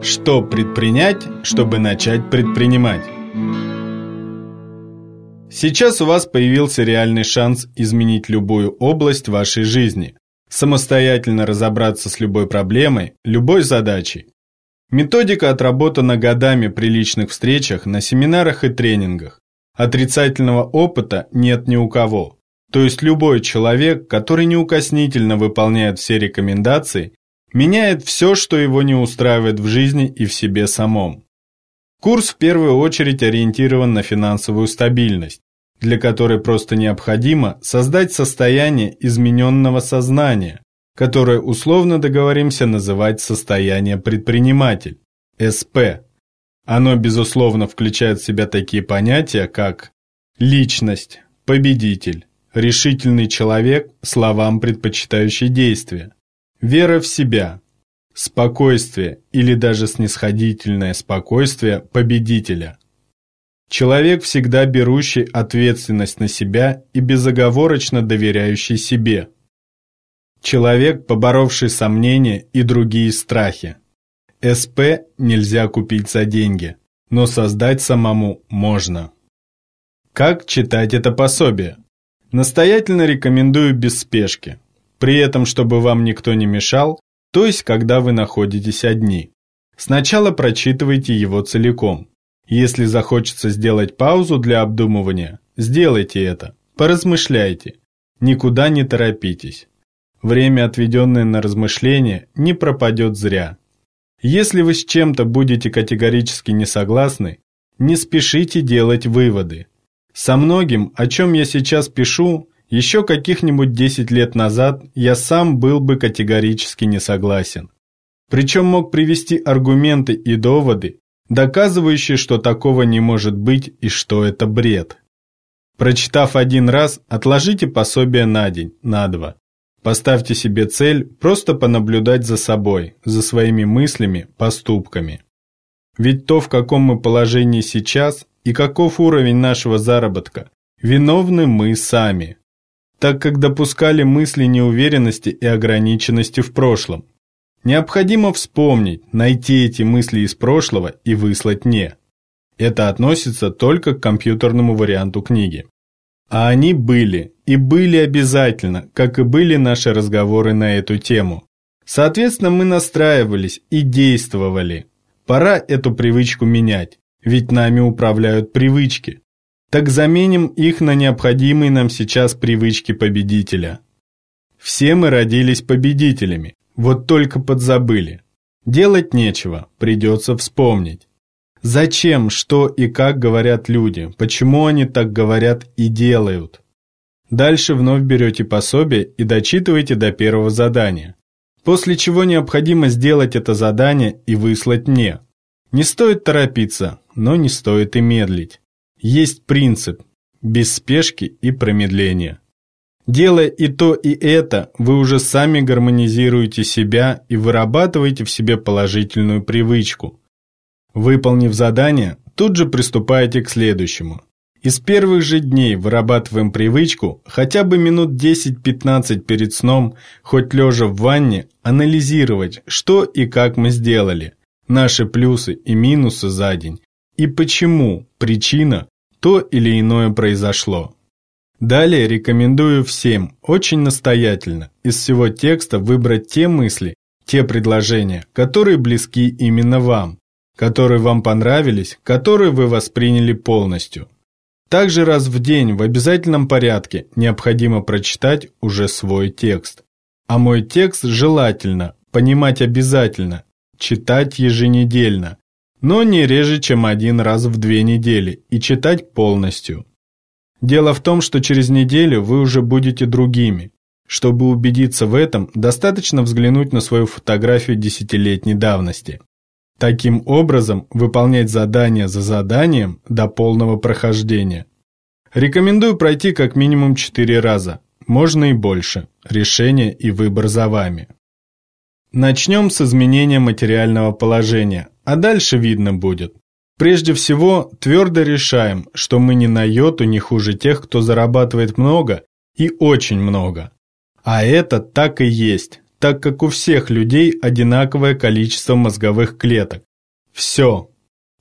Что предпринять, чтобы начать предпринимать? Сейчас у вас появился реальный шанс изменить любую область вашей жизни, самостоятельно разобраться с любой проблемой, любой задачей. Методика отработана годами при личных встречах, на семинарах и тренингах. Отрицательного опыта нет ни у кого. То есть любой человек, который неукоснительно выполняет все рекомендации, меняет все, что его не устраивает в жизни и в себе самом. Курс в первую очередь ориентирован на финансовую стабильность, для которой просто необходимо создать состояние измененного сознания, которое условно договоримся называть состояние предприниматель, СП. Оно, безусловно, включает в себя такие понятия, как личность, победитель, решительный человек, словам предпочитающий действия, Вера в себя, спокойствие или даже снисходительное спокойствие победителя. Человек, всегда берущий ответственность на себя и безоговорочно доверяющий себе. Человек, поборовший сомнения и другие страхи. СП нельзя купить за деньги, но создать самому можно. Как читать это пособие? Настоятельно рекомендую без спешки при этом чтобы вам никто не мешал, то есть когда вы находитесь одни. Сначала прочитывайте его целиком. Если захочется сделать паузу для обдумывания, сделайте это, поразмышляйте, никуда не торопитесь. Время, отведенное на размышление, не пропадет зря. Если вы с чем-то будете категорически не согласны, не спешите делать выводы. Со многим, о чем я сейчас пишу, еще каких-нибудь 10 лет назад я сам был бы категорически не согласен. Причем мог привести аргументы и доводы, доказывающие, что такого не может быть и что это бред. Прочитав один раз, отложите пособие на день, на два. Поставьте себе цель просто понаблюдать за собой, за своими мыслями, поступками. Ведь то, в каком мы положении сейчас и каков уровень нашего заработка, виновны мы сами так как допускали мысли неуверенности и ограниченности в прошлом. Необходимо вспомнить, найти эти мысли из прошлого и выслать «не». Это относится только к компьютерному варианту книги. А они были, и были обязательно, как и были наши разговоры на эту тему. Соответственно, мы настраивались и действовали. Пора эту привычку менять, ведь нами управляют привычки. Так заменим их на необходимые нам сейчас привычки победителя. Все мы родились победителями, вот только подзабыли. Делать нечего, придется вспомнить. Зачем, что и как говорят люди, почему они так говорят и делают. Дальше вновь берете пособие и дочитываете до первого задания. После чего необходимо сделать это задание и выслать мне. Не стоит торопиться, но не стоит и медлить. Есть принцип – без спешки и промедления. Делая и то, и это, вы уже сами гармонизируете себя и вырабатываете в себе положительную привычку. Выполнив задание, тут же приступаете к следующему. Из первых же дней вырабатываем привычку хотя бы минут 10-15 перед сном, хоть лежа в ванне, анализировать, что и как мы сделали, наши плюсы и минусы за день, и почему причина то или иное произошло. Далее рекомендую всем очень настоятельно из всего текста выбрать те мысли, те предложения, которые близки именно вам, которые вам понравились, которые вы восприняли полностью. Также раз в день в обязательном порядке необходимо прочитать уже свой текст. А мой текст желательно, понимать обязательно, читать еженедельно, но не реже, чем один раз в две недели, и читать полностью. Дело в том, что через неделю вы уже будете другими. Чтобы убедиться в этом, достаточно взглянуть на свою фотографию десятилетней давности. Таким образом, выполнять задание за заданием до полного прохождения. Рекомендую пройти как минимум 4 раза, можно и больше. Решение и выбор за вами. Начнем с изменения материального положения, а дальше видно будет. Прежде всего, твердо решаем, что мы ни на йоту не хуже тех, кто зарабатывает много и очень много. А это так и есть, так как у всех людей одинаковое количество мозговых клеток, Все.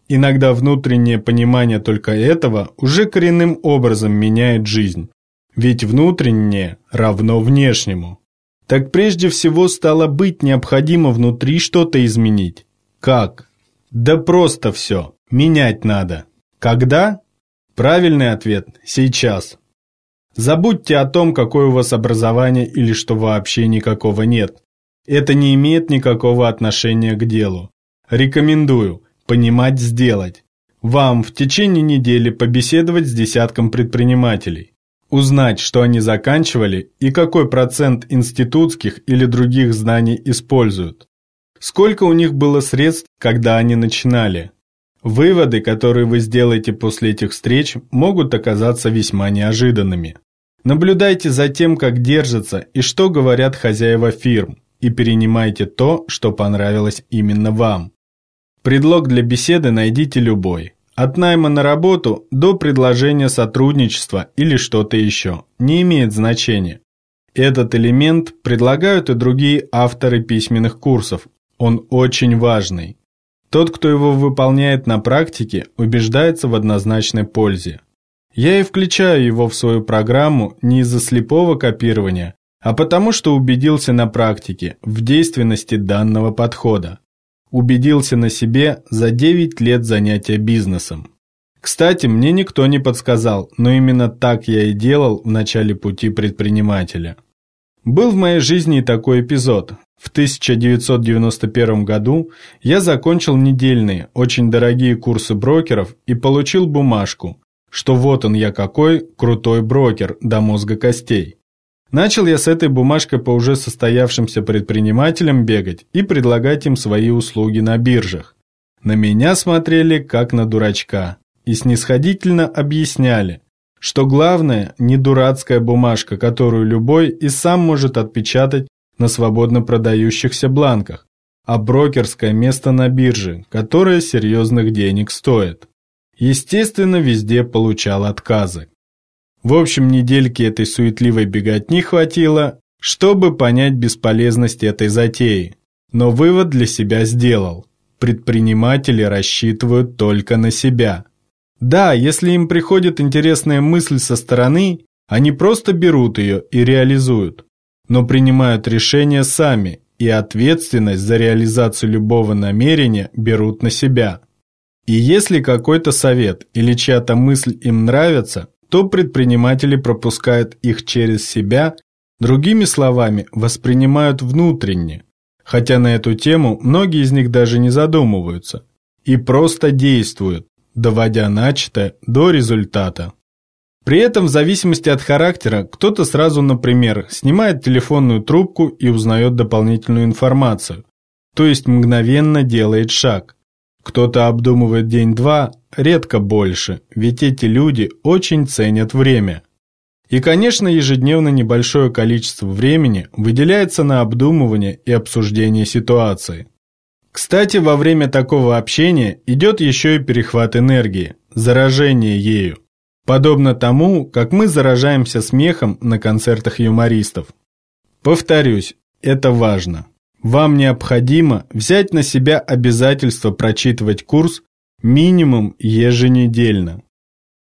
Иногда внутреннее понимание только этого уже коренным образом меняет жизнь. Ведь внутреннее равно внешнему. Так прежде всего стало быть необходимо внутри что-то изменить. Как? Да просто все. Менять надо. Когда? Правильный ответ – сейчас. Забудьте о том, какое у вас образование или что вообще никакого нет. Это не имеет никакого отношения к делу. Рекомендую понимать сделать. Вам в течение недели побеседовать с десятком предпринимателей. Узнать, что они заканчивали и какой процент институтских или других знаний используют. Сколько у них было средств, когда они начинали. Выводы, которые вы сделаете после этих встреч, могут оказаться весьма неожиданными. Наблюдайте за тем, как держатся и что говорят хозяева фирм, и перенимайте то, что понравилось именно вам. Предлог для беседы найдите любой. От найма на работу до предложения сотрудничества или что-то еще. Не имеет значения. Этот элемент предлагают и другие авторы письменных курсов. Он очень важный. Тот, кто его выполняет на практике, убеждается в однозначной пользе. Я и включаю его в свою программу не из-за слепого копирования, а потому что убедился на практике в действенности данного подхода. Убедился на себе за 9 лет занятия бизнесом. Кстати, мне никто не подсказал, но именно так я и делал в начале пути предпринимателя. Был в моей жизни такой эпизод. В 1991 году я закончил недельные, очень дорогие курсы брокеров и получил бумажку, что вот он я какой крутой брокер до мозга костей. Начал я с этой бумажкой по уже состоявшимся предпринимателям бегать и предлагать им свои услуги на биржах. На меня смотрели как на дурачка и снисходительно объясняли, что главное не дурацкая бумажка, которую любой и сам может отпечатать на свободно продающихся бланках, а брокерское место на бирже, которое серьезных денег стоит. Естественно, везде получал отказы. В общем, недельки этой суетливой беготни хватило, чтобы понять бесполезность этой затеи. Но вывод для себя сделал. Предприниматели рассчитывают только на себя. Да, если им приходит интересная мысль со стороны, они просто берут ее и реализуют. Но принимают решения сами, и ответственность за реализацию любого намерения берут на себя. И если какой-то совет или чья-то мысль им нравится, то предприниматели пропускают их через себя, другими словами, воспринимают внутренне, хотя на эту тему многие из них даже не задумываются, и просто действуют, доводя начатое до результата. При этом, в зависимости от характера, кто-то сразу, например, снимает телефонную трубку и узнает дополнительную информацию, то есть мгновенно делает шаг. Кто-то обдумывает день-два, редко больше, ведь эти люди очень ценят время. И, конечно, ежедневно небольшое количество времени выделяется на обдумывание и обсуждение ситуации. Кстати, во время такого общения идет еще и перехват энергии, заражение ею. Подобно тому, как мы заражаемся смехом на концертах юмористов. Повторюсь, это важно. Вам необходимо взять на себя обязательство прочитывать курс минимум еженедельно.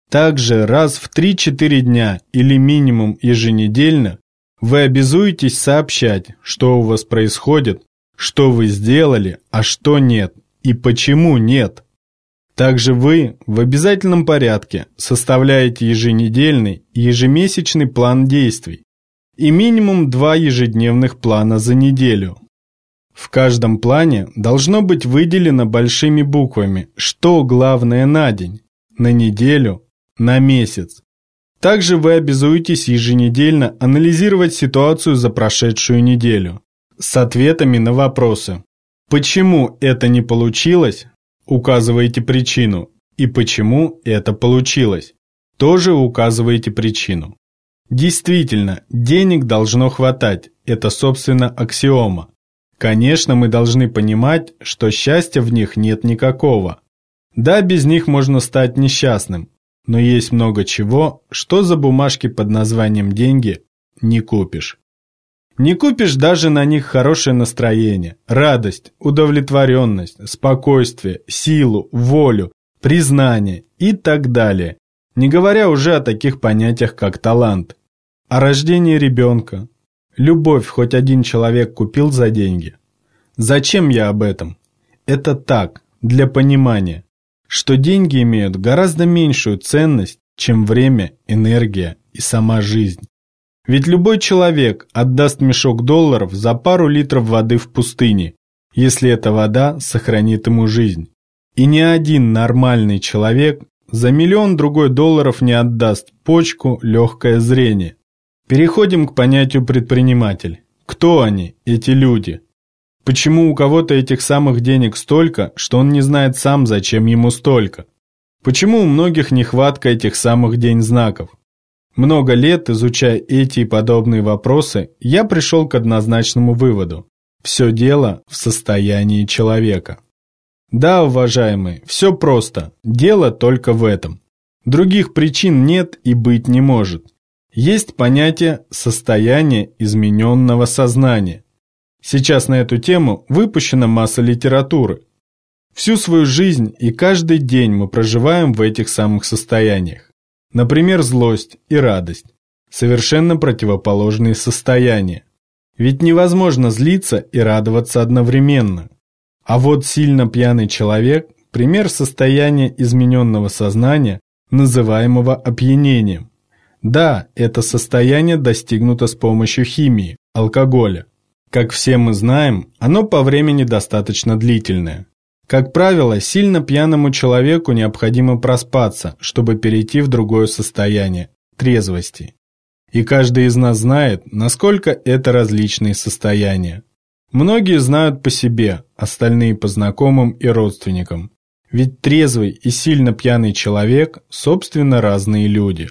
Также раз в 3-4 дня или минимум еженедельно вы обязуетесь сообщать, что у вас происходит, что вы сделали, а что нет, и почему нет. Также вы в обязательном порядке составляете еженедельный и ежемесячный план действий и минимум два ежедневных плана за неделю. В каждом плане должно быть выделено большими буквами, что главное на день, на неделю, на месяц. Также вы обязуетесь еженедельно анализировать ситуацию за прошедшую неделю с ответами на вопросы. Почему это не получилось? Указываете причину. И почему это получилось? Тоже указываете причину. Действительно, денег должно хватать, это собственно аксиома. Конечно, мы должны понимать, что счастья в них нет никакого. Да, без них можно стать несчастным, но есть много чего, что за бумажки под названием «деньги» не купишь. Не купишь даже на них хорошее настроение, радость, удовлетворенность, спокойствие, силу, волю, признание и так далее. Не говоря уже о таких понятиях, как талант. О рождении ребенка. Любовь хоть один человек купил за деньги. Зачем я об этом? Это так, для понимания, что деньги имеют гораздо меньшую ценность, чем время, энергия и сама жизнь. Ведь любой человек отдаст мешок долларов за пару литров воды в пустыне, если эта вода сохранит ему жизнь. И ни один нормальный человек за миллион другой долларов не отдаст почку, легкое зрение. Переходим к понятию предприниматель. Кто они, эти люди? Почему у кого-то этих самых денег столько, что он не знает сам, зачем ему столько? Почему у многих нехватка этих самых день-знаков? Много лет, изучая эти и подобные вопросы, я пришел к однозначному выводу. Все дело в состоянии человека. Да, уважаемые, все просто. Дело только в этом. Других причин нет и быть не может. Есть понятие состояния измененного сознания. Сейчас на эту тему выпущена масса литературы. Всю свою жизнь и каждый день мы проживаем в этих самых состояниях. Например, злость и радость – совершенно противоположные состояния. Ведь невозможно злиться и радоваться одновременно. А вот сильно пьяный человек – пример состояния измененного сознания, называемого опьянением. Да, это состояние достигнуто с помощью химии, алкоголя. Как все мы знаем, оно по времени достаточно длительное. Как правило, сильно пьяному человеку необходимо проспаться, чтобы перейти в другое состояние – трезвости. И каждый из нас знает, насколько это различные состояния. Многие знают по себе, остальные по знакомым и родственникам. Ведь трезвый и сильно пьяный человек – собственно разные люди.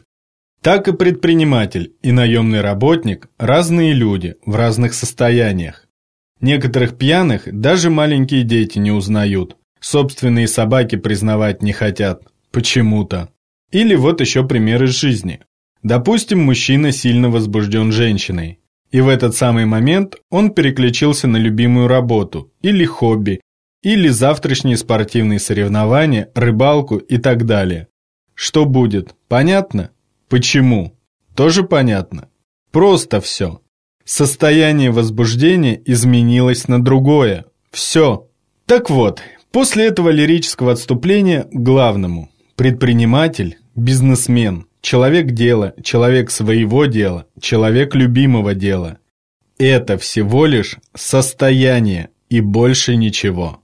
Так и предприниматель и наемный работник – разные люди в разных состояниях. Некоторых пьяных даже маленькие дети не узнают. Собственные собаки признавать не хотят. Почему-то. Или вот еще пример из жизни. Допустим, мужчина сильно возбужден женщиной. И в этот самый момент он переключился на любимую работу, или хобби, или завтрашние спортивные соревнования, рыбалку и так далее. Что будет? Понятно? Почему? Тоже понятно. Просто все. Состояние возбуждения изменилось на другое. Все. Так вот, после этого лирического отступления к главному. Предприниматель, бизнесмен, человек дела, человек своего дела, человек любимого дела. Это всего лишь состояние и больше ничего.